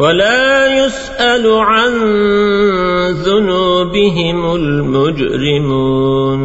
ولا يسأل عن ذنوبهم المجرمون.